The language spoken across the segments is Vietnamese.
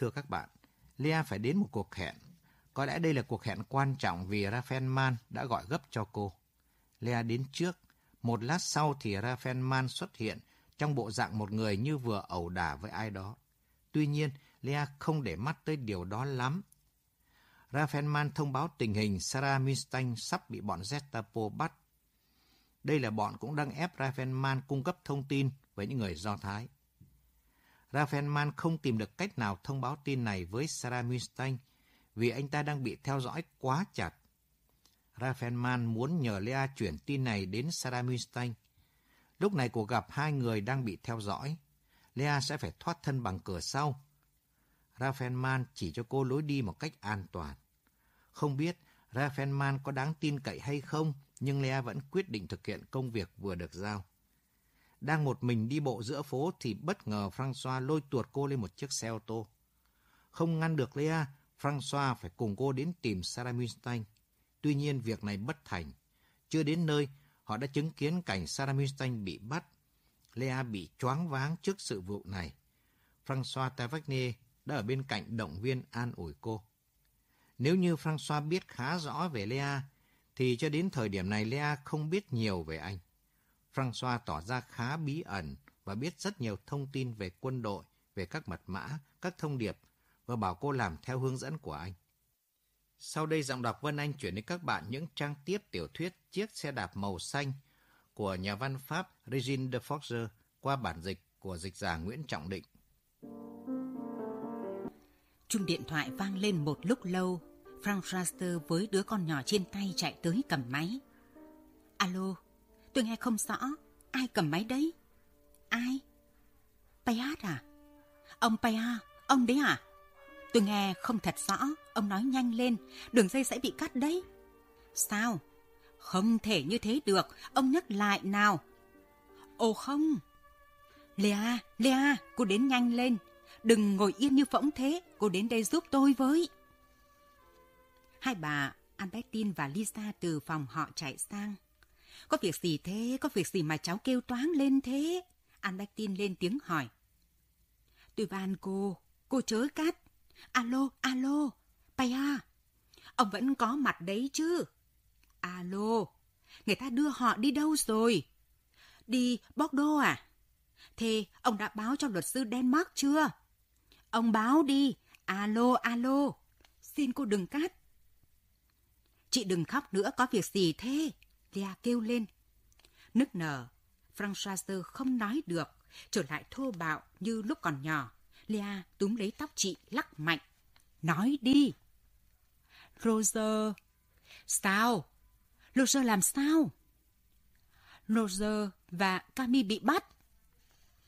Thưa các bạn, Lea phải đến một cuộc hẹn. Có lẽ đây là cuộc hẹn quan trọng vì Raphael đã gọi gấp cho cô. Lea đến trước. Một lát sau thì Raphael xuất hiện trong bộ dạng một người như vừa ẩu đả với ai đó. Tuy nhiên, Lea không để mắt tới điều đó lắm. Raphael thông báo tình hình Sarah Minstein sắp bị bọn Gestapo bắt. Đây là bọn cũng đang ép Raphael cung cấp thông tin với những người Do Thái. Raphael Mann không tìm được cách nào thông báo tin này với Sarah Milstein vì anh ta đang bị theo dõi quá chặt. Raphael Mann muốn nhờ Lea chuyển tin này đến Sarah Milstein. Lúc này cuộc gặp hai người đang bị theo dõi. Lea sẽ phải thoát thân bằng cửa sau. Raphael Mann chỉ cho cô lối đi một cách an toàn. Không biết Raphael Mann có đáng tin cậy hay không, nhưng Lea vẫn quyết định thực hiện công việc vừa được giao. Đang một mình đi bộ giữa phố thì bất ngờ Francois lôi tuột cô lên một chiếc xe ô tô. Không ngăn được Lea, Francois phải cùng cô đến tìm Sarah Winstein. Tuy nhiên việc này bất thành. Chưa đến nơi, họ đã chứng kiến cảnh Sarah Winstein bị bắt. Lea bị choáng váng trước sự vụ này. Francois Tavernier đã ở bên cạnh động viên an ủi cô. Nếu như Francois biết khá rõ về Lea, thì cho đến thời điểm này Lea không biết nhiều về anh. François tỏ ra khá bí ẩn và biết rất nhiều thông tin về quân đội, về các mật mã, các thông điệp và bảo cô làm theo hướng dẫn của anh. Sau đây giọng đọc Vân Anh chuyển đến các bạn những trang tiếp tiểu thuyết Chiếc xe đạp màu xanh của nhà văn Pháp Regine de Forger qua bản dịch của dịch giả Nguyễn Trọng Định. Chuông điện thoại vang lên một lúc lâu. Frank Raster với đứa con nhỏ trên tay chạy tới cầm máy. Alo, tôi nghe không rõ. Ai cầm máy đấy? Ai? Payat à? Ông Payat, ông đấy à? Tôi nghe không thật rõ, ông nói nhanh lên, đường dây sẽ bị cắt đấy. Sao? Không thể như thế được, ông nhắc lại nào. Ồ không. Lea, Lea, cô đến nhanh lên. Đừng ngồi yên như phỗng thế, cô đến đây giúp tôi với. Hai bà, Albertine và Lisa từ phòng họ chạy sang. Có việc gì thế, có việc gì mà cháu kêu toáng lên thế? Albertine lên tiếng hỏi. Tôi van cô, cô chớ cắt. Alo, alo, Paya, à. ông vẫn có mặt đấy chứ? Alo, người ta đưa họ đi đâu rồi? Đi Bordeaux à? Thế ông đã báo cho luật sư Denmark chưa? Ông báo đi. Alo, alo. Xin cô đừng cắt. Chị đừng khóc nữa, có việc gì thế? Lea kêu lên. Nức nở, Françoise không nói được, trở lại thô bạo như lúc còn nhỏ. Lea túm lấy tóc chị lắc mạnh. Nói đi. Roger. Sao? Roger làm sao? Roger và Cami bị bắt.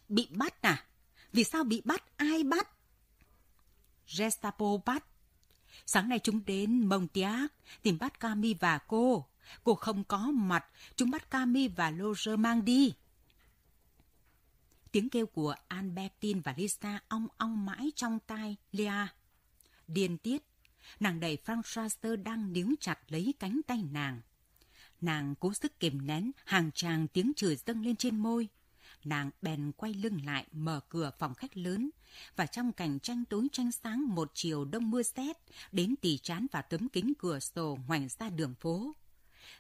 Bị bắt à? Vì sao bị bắt? Ai bắt? Gestapo bắt. Sáng nay chúng đến Montiac tìm bắt Cami và cô. Cô không có mặt, chúng bắt Cami và Roger mang đi. Tiếng kêu của Albertine và Lisa ong ong mãi trong tai Lea. Điên tiết, nàng đẩy Frank đang níu chặt lấy cánh tay nàng. Nàng cố sức kìm nén hàng tràng tiếng chửi dâng lên trên môi. Nàng bèn quay lưng lại mở cửa phòng khách lớn và trong cảnh tranh tối tranh sáng một chiều đông mưa rét đến tỉ chán và tấm kính cửa sổ ngoảnh ra đường phố.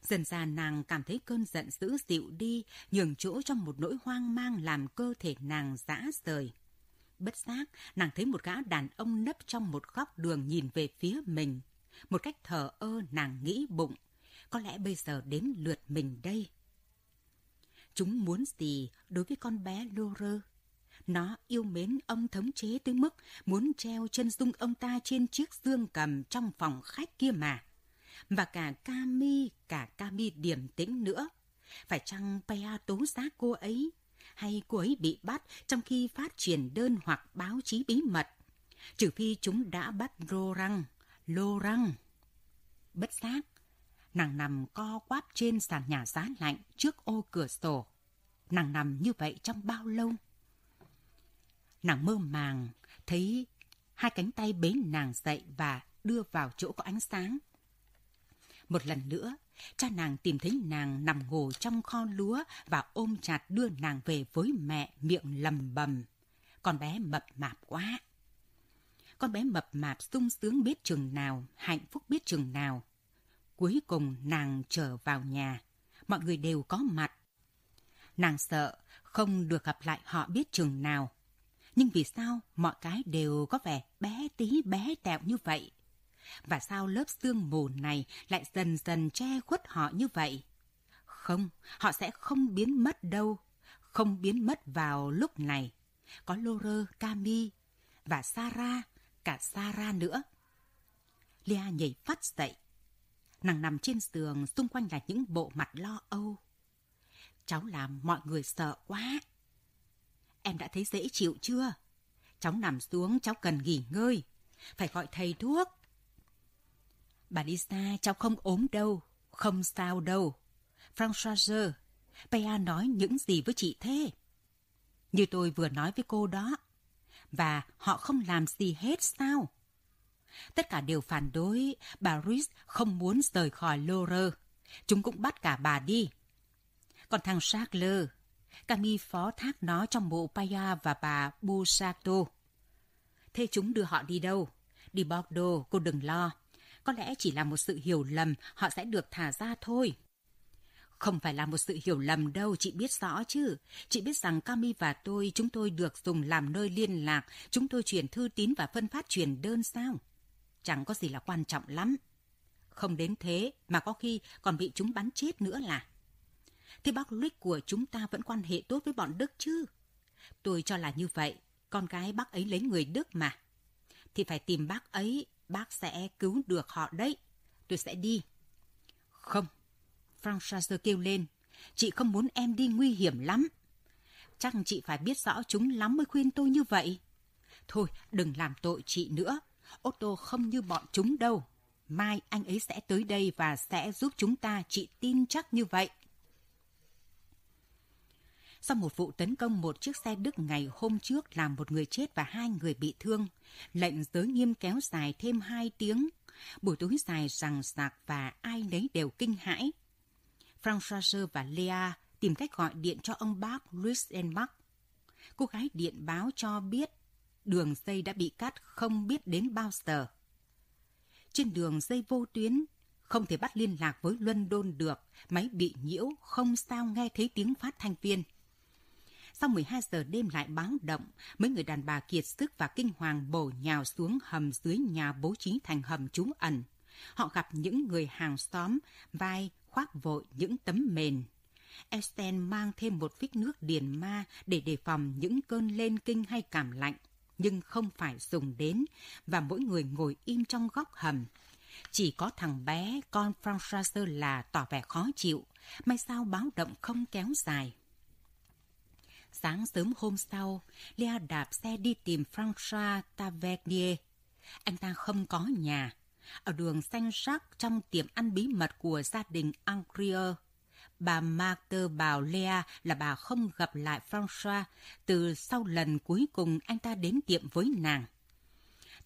Dần dà nàng cảm thấy cơn giận dữ dịu đi, nhường chỗ cho một nỗi hoang mang làm cơ thể nàng giã rời. Bất giác, nàng thấy một gã đàn ông nấp trong một góc đường nhìn về phía mình. Một cách thờ ơ nàng nghĩ bụng, có lẽ bây giờ đến lượt mình đây. Chúng muốn gì đối với con bé Lore? Nó yêu mến ông thống chế tới mức muốn treo chân dung ông ta trên chiếc dương cầm trong phòng khách kia mà và cả Cami, cả Cami điềm tĩnh nữa. Phải chăng Pea tố giác cô ấy? Hay cô ấy bị bắt trong khi phát triển đơn hoặc báo chí bí mật? Trừ phi chúng đã bắt Rô Răng, Lô Răng. Bất giác, nàng nằm co quắp trên sàn nhà giá lạnh trước ô cửa sổ. Nàng nằm như vậy trong bao lâu? Nàng mơ màng, thấy hai cánh tay bế nàng dậy và đưa vào chỗ có ánh sáng. Một lần nữa, cha nàng tìm thấy nàng nằm ngồi trong kho lúa và ôm chặt đưa nàng về với mẹ miệng lầm bầm. Con bé mập mạp quá. Con bé mập mạp sung sướng biết chừng nào, hạnh phúc biết chừng nào. Cuối cùng nàng trở vào nhà. Mọi người đều có mặt. Nàng sợ không được gặp lại họ biết chừng nào. Nhưng vì sao mọi cái đều có vẻ bé tí bé tẹo như vậy? Và sao lớp sương mù này lại dần dần che khuất họ như vậy? Không, họ sẽ không biến mất đâu. Không biến mất vào lúc này. Có Lore, Cami và Sarah, cả Sarah nữa. Lia nhảy phát dậy. Nàng nằm trên giường, xung quanh là những bộ mặt lo âu. Cháu làm mọi người sợ quá. Em đã thấy dễ chịu chưa? Cháu nằm xuống, cháu cần nghỉ ngơi. Phải gọi thầy thuốc. Bà Lisa, cháu không ốm đâu. Không sao đâu. Françoise, Pea nói những gì với chị thế? Như tôi vừa nói với cô đó. Và họ không làm gì hết sao? Tất cả đều phản đối. Bà Ruiz không muốn rời khỏi Lore. Chúng cũng bắt cả bà đi. Còn thằng Charles, Cami phó thác nó trong bộ Paya và bà Busato. Thế chúng đưa họ đi đâu? Đi Bordeaux, cô đừng lo. Có lẽ chỉ là một sự hiểu lầm, họ sẽ được thả ra thôi. Không phải là một sự hiểu lầm đâu, chị biết rõ chứ. Chị biết rằng Cami và tôi, chúng tôi được dùng làm nơi liên lạc, chúng tôi truyền thư tín và phân phát truyền đơn sao? Chẳng có gì là quan trọng lắm. Không đến thế mà có khi còn bị chúng bắn chết nữa là. Thế bác Rick của chúng ta vẫn quan hệ tốt với bọn Đức chứ? Tôi cho là như vậy, con gái bác ấy lấy người Đức mà. Thì phải tìm bác ấy, bác sẽ cứu được họ đấy. Tôi sẽ đi. Không, Francis kêu lên. Chị không muốn em đi nguy hiểm lắm. Chắc chị phải biết rõ chúng lắm mới khuyên tôi như vậy. Thôi, đừng làm tội chị nữa. Otto không như bọn chúng đâu. Mai anh ấy sẽ tới đây và sẽ giúp chúng ta, chị tin chắc như vậy. Sau một vụ tấn công một chiếc xe Đức ngày hôm trước làm một người chết và hai người bị thương, lệnh giới nghiêm kéo dài thêm hai tiếng. Buổi tối dài rằng sạc và ai nấy đều kinh hãi. François và Lea tìm cách gọi điện cho ông bác Louis Enbach. Cô gái điện báo cho biết đường dây đã bị cắt không biết đến bao giờ. Trên đường dây vô tuyến, không thể bắt liên lạc với London được, máy bị nhiễu, không sao nghe thấy tiếng phát thanh viên. Sau 12 giờ đêm lại báo động, mấy người đàn bà kiệt sức và kinh hoàng bổ nhào xuống hầm dưới nhà bố trí thành hầm trú ẩn. Họ gặp những người hàng xóm, vai khoác vội những tấm mền. Esten mang thêm một vít nước điền ma để đề phòng những cơn lên kinh hay cảm lạnh, nhưng không phải dùng đến, và mỗi người ngồi im trong góc hầm. Chỉ có thằng bé, con François là tỏ vẻ khó chịu, may sao báo động không kéo dài. Sáng sớm hôm sau, Lea đạp xe đi tìm François Tavernier. Anh ta không có nhà. Ở đường xanh sắc trong tiệm ăn bí mật của gia đình Angrier, bà Marthe bảo Lea là bà không gặp lại François từ sau lần cuối cùng anh ta đến tiệm với nàng.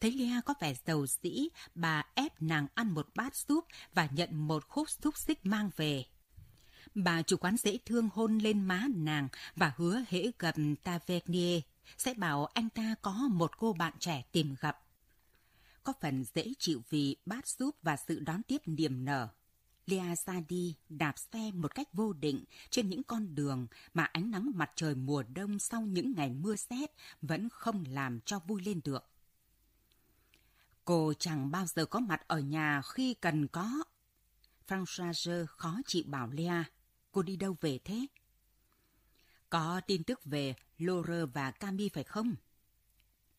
Thấy Lea có vẻ giàu dĩ, bà ép nàng ăn một bát súp và nhận một khúc xúc xích mang về. Bà chủ quán dễ thương hôn lên má nàng và hứa hễ gặp Tavernier, sẽ bảo anh ta có một cô bạn trẻ tìm gặp. Có phần dễ chịu vì bát súp và sự đón tiếp niềm nở. Lea ra đi, đạp xe một cách vô định trên những con đường mà ánh nắng mặt trời mùa đông sau những ngày mưa rét vẫn không làm cho vui lên được. Cô chẳng bao giờ có mặt ở nhà khi cần có. Françoise khó chịu bảo Lea cô đi đâu về thế? Có tin tức về Lore và Cami phải không?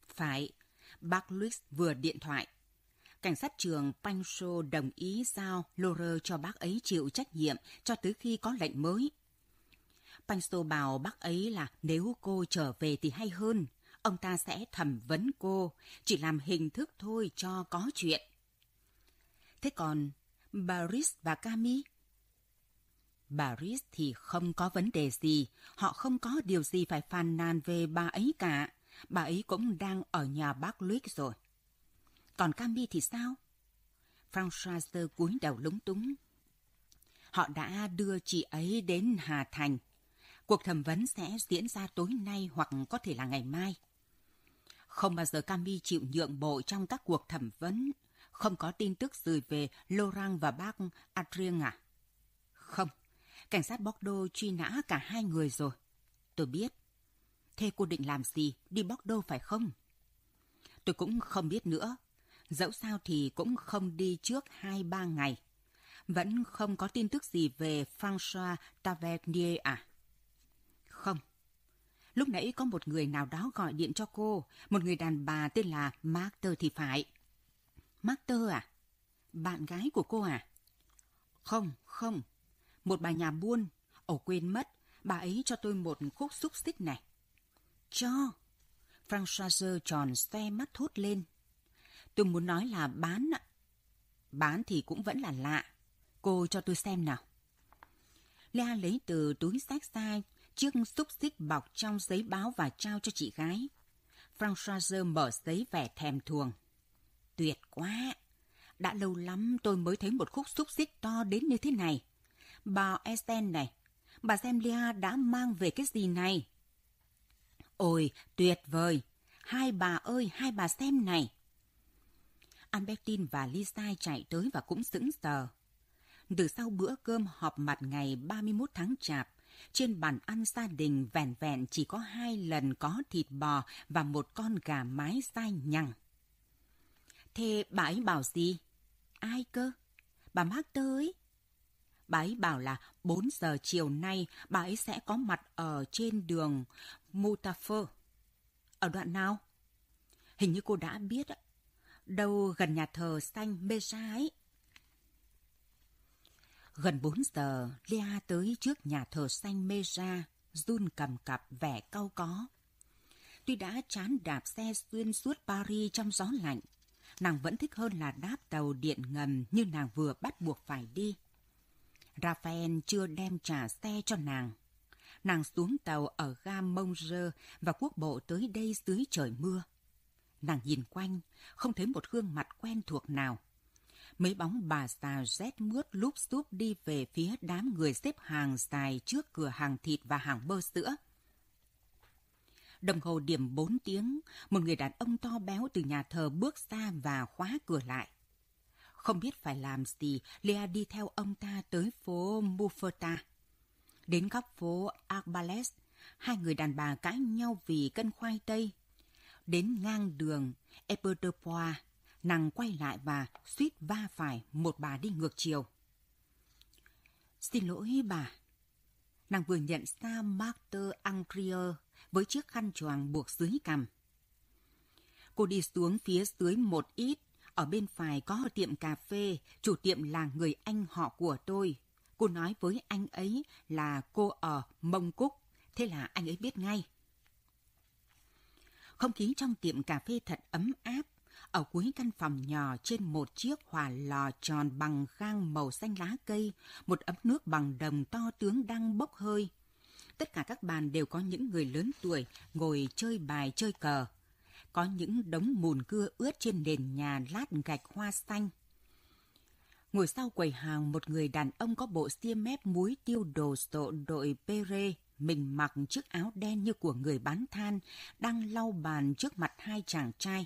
Phải, bác Louis vừa điện thoại. Cảnh sát trường Pancho đồng ý giao Lore cho bác ấy chịu trách nhiệm cho tới khi có lệnh mới. Pancho bảo bác ấy là nếu cô trở về thì hay hơn. Ông ta sẽ thẩm vấn cô, chỉ làm hình thức thôi cho có chuyện. Thế còn Baris và Cami? Bà Rhys thì không có vấn đề gì, họ không có điều gì phải phàn nàn về bà ấy cả. Bà ấy cũng đang ở nhà bác Luis rồi. Còn Cami thì sao? François cúi đầu lúng túng. Họ đã đưa chị ấy đến Hà Thành. Cuộc thẩm vấn sẽ diễn ra tối nay hoặc có thể là ngày mai. Không bao giờ Cami chịu nhượng bộ trong các cuộc thẩm vấn. Không có tin tức gì về Laurent và bác Adrien à? Không, cảnh sát Bordeaux truy nã cả hai người rồi. Tôi biết. Thế cô định làm gì? Đi Bordeaux phải không? Tôi cũng không biết nữa. Dẫu sao thì cũng không đi trước hai ba ngày. Vẫn không có tin tức gì về François Tavernier à? Không. Lúc nãy có một người nào đó gọi điện cho cô, một người đàn bà tên là Master thì phải. Master à? Bạn gái của cô à? Không, không. Một bà nhà buôn. ổ quên mất, bà ấy cho tôi một khúc xúc xích này. Cho. François tròn xe mắt thốt lên. Tôi muốn nói là bán ạ. Bán thì cũng vẫn là lạ. Cô cho tôi xem nào. Lea lấy từ túi sách ra chiếc xúc xích bọc trong giấy báo và trao cho chị gái. François mở giấy vẻ thèm thuồng. Tuyệt quá! Đã lâu lắm tôi mới thấy một khúc xúc xích to đến như thế này. Bà Esten này, bà xem Lia đã mang về cái gì này? Ôi, tuyệt vời! Hai bà ơi, hai bà xem này! Albertine và Lisa chạy tới và cũng sững sờ. Từ sau bữa cơm họp mặt ngày 31 tháng Chạp, trên bàn ăn gia đình vẹn vẹn chỉ có hai lần có thịt bò và một con gà mái dai nhằng. Thế bà ấy bảo gì? Ai cơ? Bà Mark tới. Bà ấy bảo là 4 giờ chiều nay bà ấy sẽ có mặt ở trên đường Mutafer. Ở đoạn nào? Hình như cô đã biết đâu gần nhà thờ xanh Mesa ấy. Gần 4 giờ, Lea tới trước nhà thờ xanh Mesa, run cầm cặp vẻ cau có. Tuy đã chán đạp xe xuyên suốt Paris trong gió lạnh, nàng vẫn thích hơn là đáp tàu điện ngầm như nàng vừa bắt buộc phải đi. Raphael chưa đem trả xe cho nàng. Nàng xuống tàu ở ga Mông Rơ và quốc bộ tới đây dưới trời mưa. Nàng nhìn quanh, không thấy một gương mặt quen thuộc nào. Mấy bóng bà già rét mướt lúp xúp đi về phía đám người xếp hàng dài trước cửa hàng thịt và hàng bơ sữa. Đồng hồ điểm 4 tiếng, một người đàn ông to béo từ nhà thờ bước ra và khóa cửa lại. Không biết phải làm gì, Lea đi theo ông ta tới phố Mufferta. Đến góc phố Arbales, hai người đàn bà cãi nhau vì cân khoai tây. Đến ngang đường Epertepois, nàng quay lại và suýt va phải một bà đi ngược chiều. Xin lỗi bà. Nàng vừa nhận ra Martha Angrier với chiếc khăn choàng buộc dưới cằm. Cô đi xuống phía dưới một ít, ở bên phải có tiệm cà phê, chủ tiệm là người anh họ của tôi. Cô nói với anh ấy là cô ở Mông Cúc, thế là anh ấy biết ngay. Không khí trong tiệm cà phê thật ấm áp. Ở cuối căn phòng nhỏ trên một chiếc hỏa lò tròn bằng gang màu xanh lá cây, một ấm nước bằng đồng to tướng đang bốc hơi. Tất cả các bàn đều có những người lớn tuổi ngồi chơi bài chơi cờ. Có những đống mùn cưa ướt trên nền nhà lát gạch hoa xanh. Ngồi sau quầy hàng một người đàn ông có bộ xiêm mép muối tiêu đồ sộ đội pere mình mặc chiếc áo đen như của người bán than, đang lau bàn trước mặt hai chàng trai.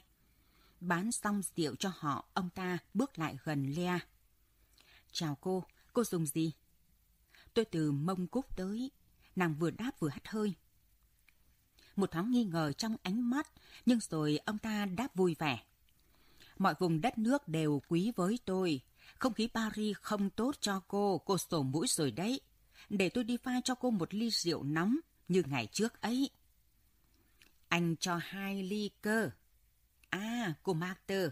Bán xong rượu cho họ, ông ta bước lại gần Lea. Chào cô, cô dùng gì? Tôi từ mông cúc tới, nàng vừa đáp vừa hắt hơi. Một thoáng nghi ngờ trong ánh mắt, nhưng rồi ông ta đáp vui vẻ. Mọi vùng đất nước đều quý với tôi. Không khí Paris không tốt cho cô, cô sổ mũi rồi đấy để tôi đi pha cho cô một ly rượu nóng như ngày trước ấy. Anh cho hai ly cơ. À, cô Marter,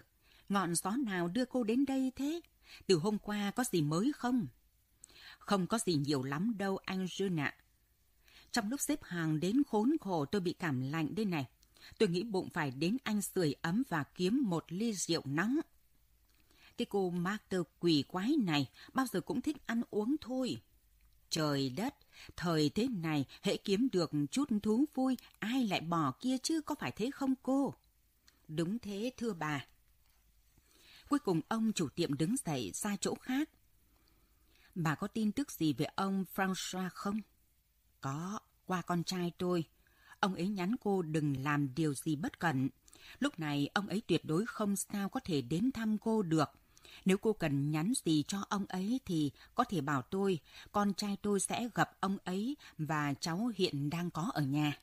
ngọn gió nào đưa cô đến đây thế? Từ hôm qua có gì mới không? Không có gì nhiều lắm đâu anh Jun ạ. Trong lúc xếp hàng đến khốn khổ tôi bị cảm lạnh đây này. Tôi nghĩ bụng phải đến anh sưởi ấm và kiếm một ly rượu nóng. Cái cô Master quỷ quái này bao giờ cũng thích ăn uống thôi. Trời đất, thời thế này hễ kiếm được chút thú vui, ai lại bỏ kia chứ có phải thế không cô? Đúng thế thưa bà. Cuối cùng ông chủ tiệm đứng dậy ra chỗ khác. Bà có tin tức gì về ông François không? Có, qua con trai tôi. Ông ấy nhắn cô đừng làm điều gì bất cẩn. Lúc này ông ấy tuyệt đối không sao có thể đến thăm cô được. Nếu cô cần nhắn gì cho ông ấy thì có thể bảo tôi, con trai tôi sẽ gặp ông ấy và cháu hiện đang có ở nhà.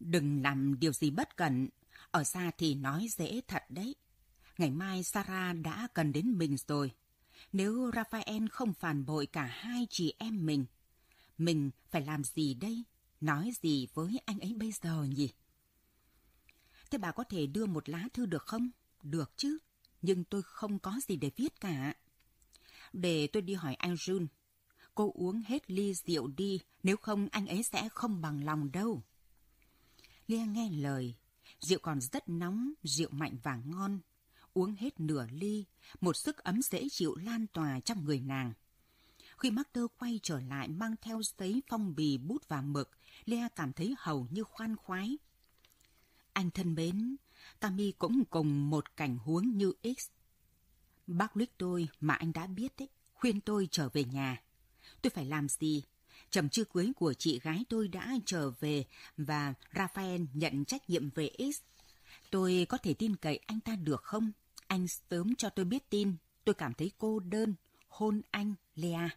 Đừng làm điều gì bất cẩn, ở xa thì nói dễ thật đấy. Ngày mai Sarah đã cần đến mình rồi. Nếu Raphael không phản bội cả hai chị em mình, mình phải làm gì đây? Nói gì với anh ấy bây giờ nhỉ? Thế bà có thể đưa một lá thư được không? Được chứ, nhưng tôi không có gì để viết cả. Để tôi đi hỏi anh Jun. Cô uống hết ly rượu đi, nếu không anh ấy sẽ không bằng lòng đâu. Lia nghe lời, rượu còn rất nóng, rượu mạnh và ngon. Uống hết nửa ly, một sức ấm dễ chịu lan tỏa trong người nàng. Khi Master quay trở lại mang theo giấy phong bì bút và mực, Lea cảm thấy hầu như khoan khoái. Anh thân mến, Cami cũng cùng một cảnh huống như X. Bác Lick tôi mà anh đã biết đấy, khuyên tôi trở về nhà. Tôi phải làm gì? Chầm chưa cưới của chị gái tôi đã trở về và Raphael nhận trách nhiệm về X. Tôi có thể tin cậy anh ta được không? Anh sớm cho tôi biết tin. Tôi cảm thấy cô đơn. Hôn anh, Lea.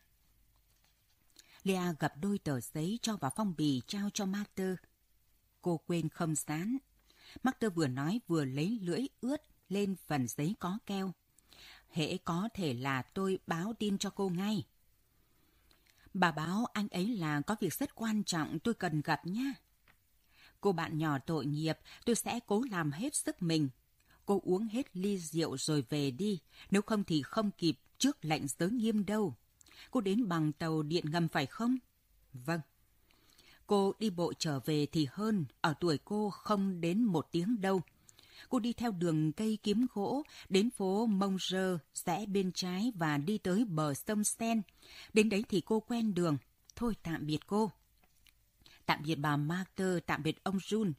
Lea gặp đôi tờ giấy cho vào phong bì trao cho Master. Cô quên không dán. Master vừa nói vừa lấy lưỡi ướt lên phần giấy có keo. Hễ có thể là tôi báo tin cho cô ngay. Bà báo anh ấy là có việc rất quan trọng tôi cần gặp nhé. Cô bạn nhỏ tội nghiệp, tôi sẽ cố làm hết sức mình. Cô uống hết ly rượu rồi về đi, nếu không thì không kịp trước lệnh giới nghiêm đâu. Cô đến bằng tàu điện ngầm phải không? Vâng. Cô đi bộ trở về thì hơn, ở tuổi cô không đến một tiếng đâu. Cô đi theo đường cây kiếm gỗ, đến phố Mông Rơ, rẽ bên trái và đi tới bờ sông Sen. Đến đấy thì cô quen đường. Thôi tạm biệt cô. Tạm biệt bà Martha, tạm biệt ông Jun.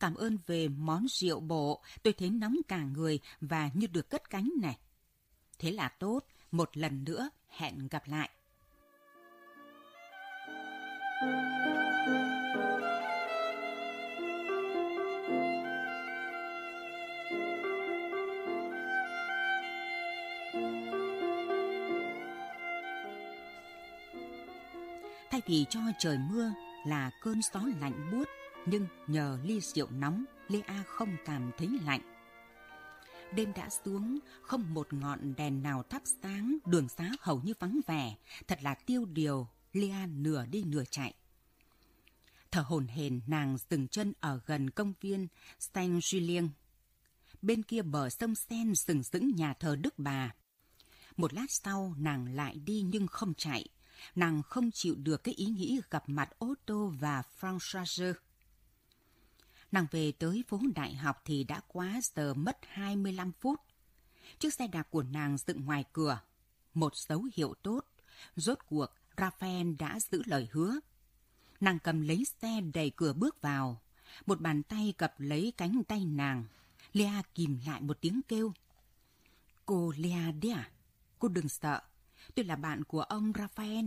Cảm ơn về món rượu bộ, tôi thấy nóng cả người và như được cất cánh này. Thế là tốt, một lần nữa hẹn gặp lại. Thay vì cho trời mưa là cơn gió lạnh buốt, nhưng nhờ ly rượu nóng, Lê A không cảm thấy lạnh. Đêm đã xuống, không một ngọn đèn nào thắp sáng, đường xá hầu như vắng vẻ, thật là tiêu điều, lian nửa đi nửa chạy. Thở hồn hển nàng dừng chân ở gần công viên Saint Julien. Bên kia bờ sông Sen sừng sững nhà thờ Đức Bà. Một lát sau nàng lại đi nhưng không chạy. Nàng không chịu được cái ý nghĩ gặp mặt Otto và François. Nàng về tới phố đại học thì đã quá giờ mất 25 phút. Chiếc xe đạp của nàng dựng ngoài cửa. Một dấu hiệu tốt. Rốt cuộc, Raphael đã giữ lời hứa. Nàng cầm lấy xe đẩy cửa bước vào. Một bàn tay cập lấy cánh tay nàng. Lea kìm lại một tiếng kêu. Cô Lea đấy à? Cô đừng sợ. Tôi là bạn của ông Raphael.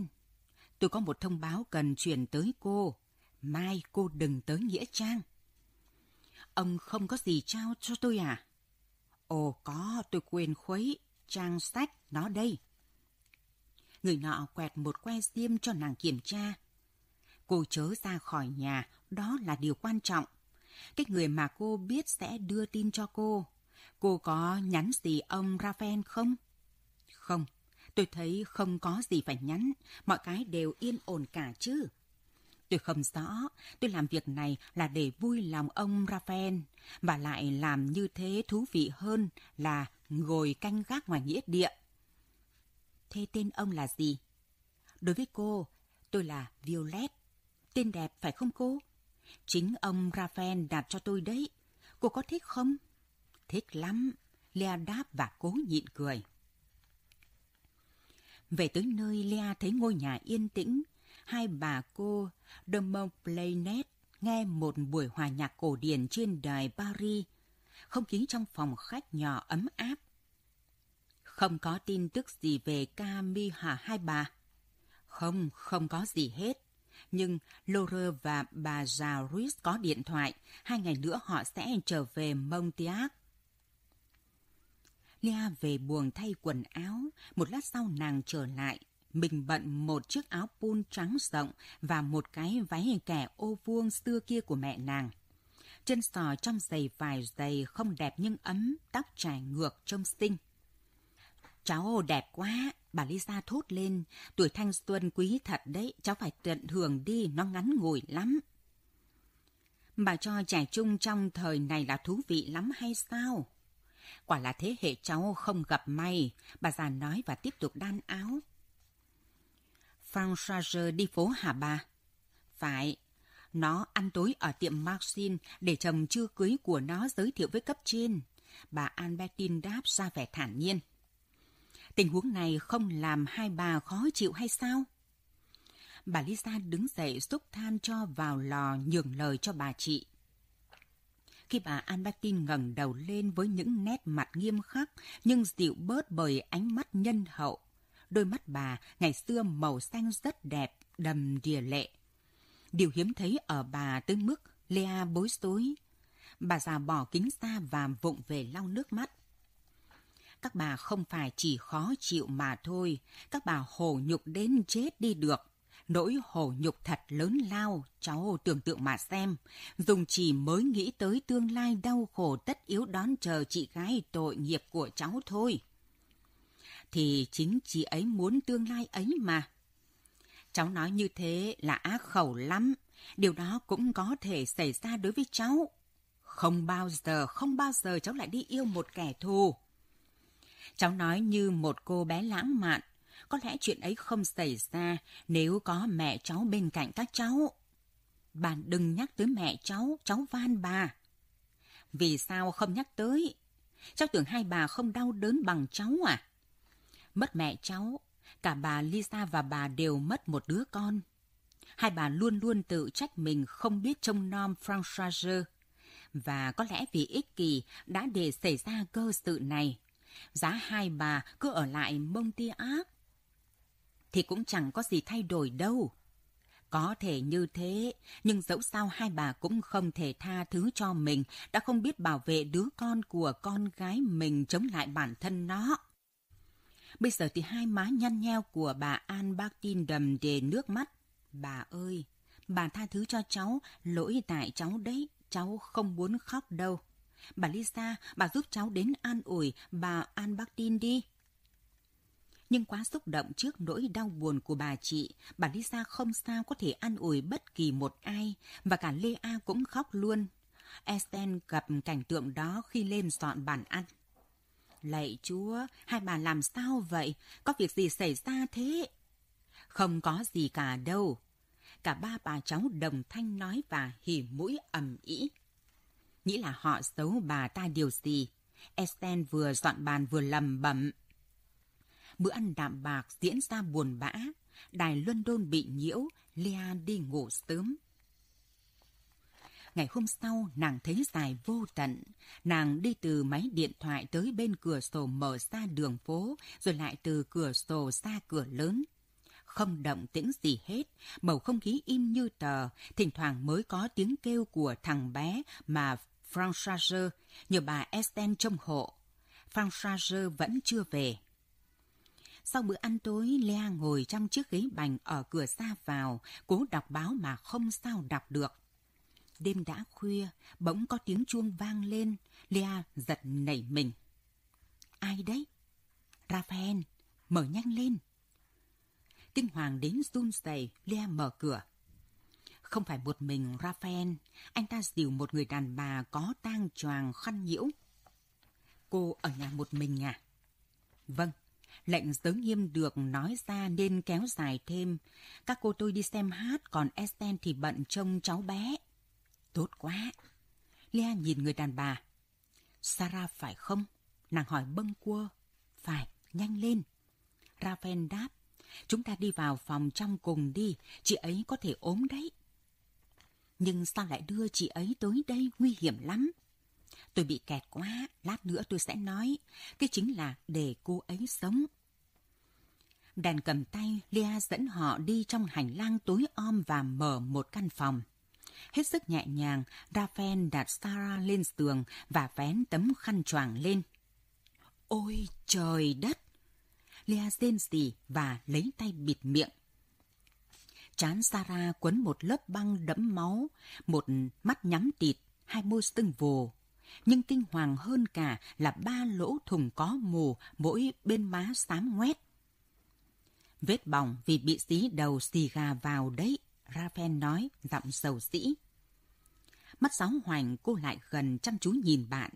Tôi có một thông báo cần truyền tới cô. Mai cô đừng tới Nghĩa Trang. Ông không có gì trao cho tôi à? Ồ có, tôi quên khuấy. Trang sách, nó đây. Người nọ quẹt một que diêm cho nàng kiểm tra. Cô chớ ra khỏi nhà, đó là điều quan trọng. Cái người mà cô biết sẽ đưa tin cho cô. Cô có nhắn gì ông Raphael không? Không, tôi thấy không có gì phải nhắn, mọi cái đều yên ổn cả chứ. Tôi không rõ, tôi làm việc này là để vui lòng ông Raphael, và lại làm như thế thú vị hơn là ngồi canh gác ngoài nghĩa địa. Thế tên ông là gì? Đối với cô, tôi là Violet. Tên đẹp phải không cô? Chính ông Raphael đặt cho tôi đấy. Cô có thích không? Thích lắm. Lea đáp và cố nhịn cười. Về tới nơi Lea thấy ngôi nhà yên tĩnh, hai bà cô de Montplanet nghe một buổi hòa nhạc cổ điển trên đài Paris. Không khí trong phòng khách nhỏ ấm áp. Không có tin tức gì về Camille hả hai bà? Không, không có gì hết. Nhưng Laura và bà già Ruiz có điện thoại. Hai ngày nữa họ sẽ trở về Montiac. Lia về buồng thay quần áo. Một lát sau nàng trở lại. Mình bận một chiếc áo pun trắng rộng và một cái váy kẻ ô vuông xưa kia của mẹ nàng. Chân sò trong giày vải dày không đẹp nhưng ấm, tóc trải ngược trông xinh. Cháu đẹp quá, bà Lisa thốt lên. Tuổi thanh xuân quý thật đấy, cháu phải tận hưởng đi, nó ngắn ngủi lắm. Bà cho trẻ trung trong thời này là thú vị lắm hay sao? Quả là thế hệ cháu không gặp may, bà già nói và tiếp tục đan áo. Frank đi phố Hà bà? Phải, nó ăn tối ở tiệm Maxine để chồng chưa cưới của nó giới thiệu với cấp trên. Bà Albertine đáp ra vẻ thản nhiên. Tình huống này không làm hai bà khó chịu hay sao? Bà Lisa đứng dậy xúc than cho vào lò nhường lời cho bà chị. Khi bà Albertine ngẩng đầu lên với những nét mặt nghiêm khắc nhưng dịu bớt bởi ánh mắt nhân hậu, đôi mắt bà ngày xưa màu xanh rất đẹp, đầm đìa lệ. Điều hiếm thấy ở bà tới mức Lea bối rối. Bà già bỏ kính ra và vụng về lau nước mắt. Các bà không phải chỉ khó chịu mà thôi, các bà hổ nhục đến chết đi được. Nỗi hổ nhục thật lớn lao, cháu tưởng tượng mà xem. Dùng chỉ mới nghĩ tới tương lai đau khổ tất yếu đón chờ chị gái tội nghiệp của cháu thôi. Thì chính chị ấy muốn tương lai ấy mà. Cháu nói như thế là ác khẩu lắm. Điều đó cũng có thể xảy ra đối với cháu. Không bao giờ, không bao giờ cháu lại đi yêu một kẻ thù. Cháu nói như một cô bé lãng mạn. Có lẽ chuyện ấy không xảy ra nếu có mẹ cháu bên cạnh các cháu. Bạn đừng nhắc tới mẹ cháu, cháu van bà. Vì sao không nhắc tới? Cháu tưởng hai bà không đau đớn bằng cháu à? Mất mẹ cháu, cả bà Lisa và bà đều mất một đứa con. Hai bà luôn luôn tự trách mình không biết trông nom François Và có lẽ vì ích kỷ đã để xảy ra cơ sự này giá hai bà cứ ở lại Montiac thì cũng chẳng có gì thay đổi đâu. Có thể như thế, nhưng dẫu sao hai bà cũng không thể tha thứ cho mình, đã không biết bảo vệ đứa con của con gái mình chống lại bản thân nó. Bây giờ thì hai má nhăn nheo của bà An bác tin đầm đề nước mắt. Bà ơi, bà tha thứ cho cháu, lỗi tại cháu đấy, cháu không muốn khóc đâu. Bà Lisa, bà giúp cháu đến an ủi bà An Bác Tin đi. Nhưng quá xúc động trước nỗi đau buồn của bà chị, bà Lisa không sao có thể an ủi bất kỳ một ai, và cả Lê A cũng khóc luôn. Esten gặp cảnh tượng đó khi lên dọn bàn ăn. Lạy chúa, hai bà làm sao vậy? Có việc gì xảy ra thế? Không có gì cả đâu. Cả ba bà cháu đồng thanh nói và hỉ mũi ầm ĩ nghĩ là họ xấu bà ta điều gì. Esten vừa dọn bàn vừa lầm bẩm. Bữa ăn đạm bạc diễn ra buồn bã. Đài London bị nhiễu, Lea đi ngủ sớm. Ngày hôm sau, nàng thấy dài vô tận. Nàng đi từ máy điện thoại tới bên cửa sổ mở ra đường phố, rồi lại từ cửa sổ ra cửa lớn. Không động tĩnh gì hết, bầu không khí im như tờ, thỉnh thoảng mới có tiếng kêu của thằng bé mà François nhờ bà Estelle trông hộ. François vẫn chưa về. Sau bữa ăn tối, Lea ngồi trong chiếc ghế bành ở cửa xa vào, cố đọc báo mà không sao đọc được. Đêm đã khuya, bỗng có tiếng chuông vang lên, Lea giật nảy mình. Ai đấy? Raphael, mở nhanh lên. Kinh hoàng đến run rẩy, Lea mở cửa. Không phải một mình Raphael, anh ta dìu một người đàn bà có tang choàng khăn nhiễu. Cô ở nhà một mình à? Vâng, lệnh giới nghiêm được nói ra nên kéo dài thêm. Các cô tôi đi xem hát, còn Esten thì bận trông cháu bé. Tốt quá. Lea nhìn người đàn bà. Sarah phải không? Nàng hỏi bâng quơ. Phải, nhanh lên. Raven đáp. Chúng ta đi vào phòng trong cùng đi, chị ấy có thể ốm đấy. Nhưng sao lại đưa chị ấy tới đây nguy hiểm lắm. Tôi bị kẹt quá, lát nữa tôi sẽ nói. Cái chính là để cô ấy sống. Đàn cầm tay, Lea dẫn họ đi trong hành lang tối om và mở một căn phòng. Hết sức nhẹ nhàng, Raphael đặt Sarah lên giường và vén tấm khăn choàng lên. Ôi trời đất! Lea rên rỉ và lấy tay bịt miệng. Chán Sarah quấn một lớp băng đẫm máu, một mắt nhắm tịt, hai môi sưng vồ. Nhưng kinh hoàng hơn cả là ba lỗ thùng có mù mỗi bên má xám ngoét. Vết bỏng vì bị xí đầu xì gà vào đấy, Raphael nói, giọng sầu sĩ. Mắt giáo hoành cô lại gần chăm chú nhìn bạn.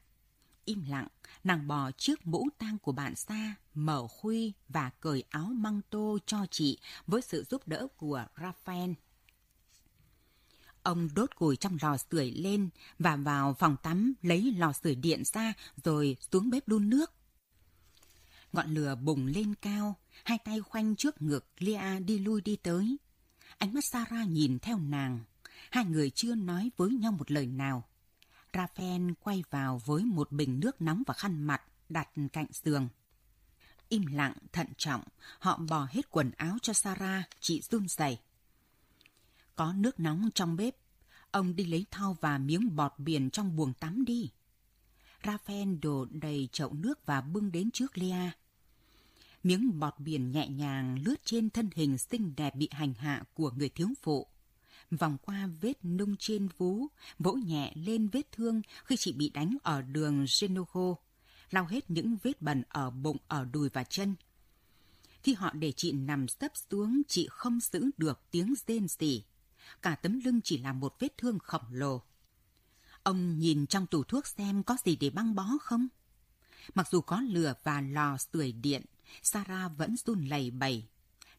Im lặng, nàng bò trước mũ tang của bạn xa, mở khuy và cởi áo măng tô cho chị với sự giúp đỡ của Raphael. Ông đốt củi trong lò sưởi lên và vào phòng tắm lấy lò sưởi điện ra rồi xuống bếp đun nước. Ngọn lửa bùng lên cao, hai tay khoanh trước ngực Lia đi lui đi tới. Ánh mắt Sarah nhìn theo nàng. Hai người chưa nói với nhau một lời nào. Raphael quay vào với một bình nước nóng và khăn mặt đặt cạnh giường. Im lặng, thận trọng, họ bỏ hết quần áo cho Sarah, chị run rẩy. Có nước nóng trong bếp, ông đi lấy thau và miếng bọt biển trong buồng tắm đi. Raphael đổ đầy chậu nước và bưng đến trước Lia. Miếng bọt biển nhẹ nhàng lướt trên thân hình xinh đẹp bị hành hạ của người thiếu phụ. Vòng qua vết nung trên vú, vỗ nhẹ lên vết thương khi chị bị đánh ở đường Genoho, lau hết những vết bẩn ở bụng, ở đùi và chân. Khi họ để chị nằm sấp xuống, chị không giữ được tiếng rên rỉ. Cả tấm lưng chỉ là một vết thương khổng lồ. Ông nhìn trong tủ thuốc xem có gì để băng bó không? Mặc dù có lửa và lò sưởi điện, Sarah vẫn run lẩy bẩy.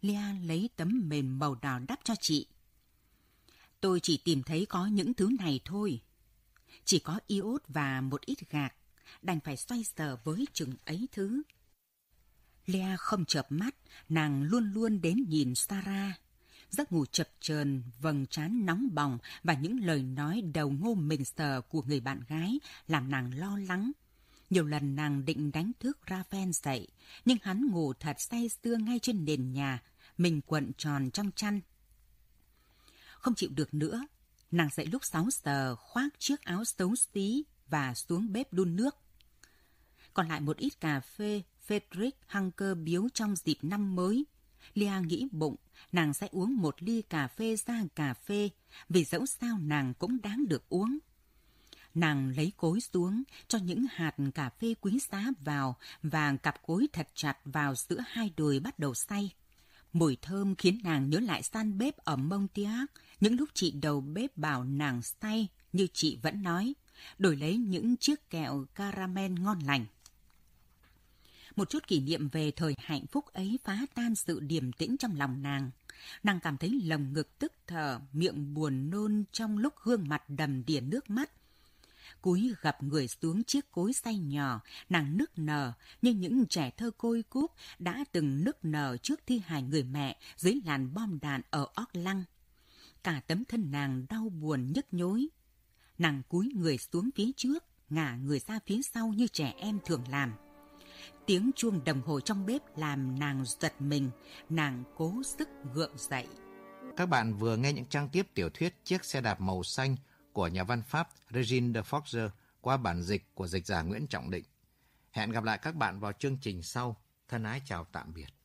Lia lấy tấm mền màu đỏ đắp cho chị. Tôi chỉ tìm thấy có những thứ này thôi. Chỉ có iốt và một ít gạc, đành phải xoay sở với chừng ấy thứ. Lea không chợp mắt, nàng luôn luôn đến nhìn Sarah. Giấc ngủ chập chờn, vầng trán nóng bỏng và những lời nói đầu ngô mình sờ của người bạn gái làm nàng lo lắng. Nhiều lần nàng định đánh thức Raven dậy, nhưng hắn ngủ thật say sưa ngay trên nền nhà, mình quận tròn trong chăn. Không chịu được nữa, nàng dậy lúc 6 giờ khoác chiếc áo xấu xí và xuống bếp đun nước. Còn lại một ít cà phê Frederick Hunker biếu trong dịp năm mới. Lia nghĩ bụng, nàng sẽ uống một ly cà phê ra cà phê, vì dẫu sao nàng cũng đáng được uống. Nàng lấy cối xuống, cho những hạt cà phê quý giá vào và cặp cối thật chặt vào giữa hai đùi bắt đầu say. Mùi thơm khiến nàng nhớ lại san bếp ở Mông Tiác, những lúc chị đầu bếp bảo nàng say như chị vẫn nói, đổi lấy những chiếc kẹo caramel ngon lành. Một chút kỷ niệm về thời hạnh phúc ấy phá tan sự điềm tĩnh trong lòng nàng. Nàng cảm thấy lồng ngực tức thở, miệng buồn nôn trong lúc gương mặt đầm đìa nước mắt. Cúi gặp người xuống chiếc cối xay nhỏ, nàng nức nở như những trẻ thơ côi cúp đã từng nức nở trước thi hài người mẹ dưới làn bom đạn ở Óc Lăng. Cả tấm thân nàng đau buồn nhức nhối. Nàng cúi người xuống phía trước, ngả người ra phía sau như trẻ em thường làm. Tiếng chuông đồng hồ trong bếp làm nàng giật mình, nàng cố sức gượng dậy. Các bạn vừa nghe những trang tiếp tiểu thuyết Chiếc xe đạp màu xanh của nhà văn Pháp Regine de Forger qua bản dịch của dịch giả Nguyễn Trọng Định. Hẹn gặp lại các bạn vào chương trình sau. Thân ái chào tạm biệt.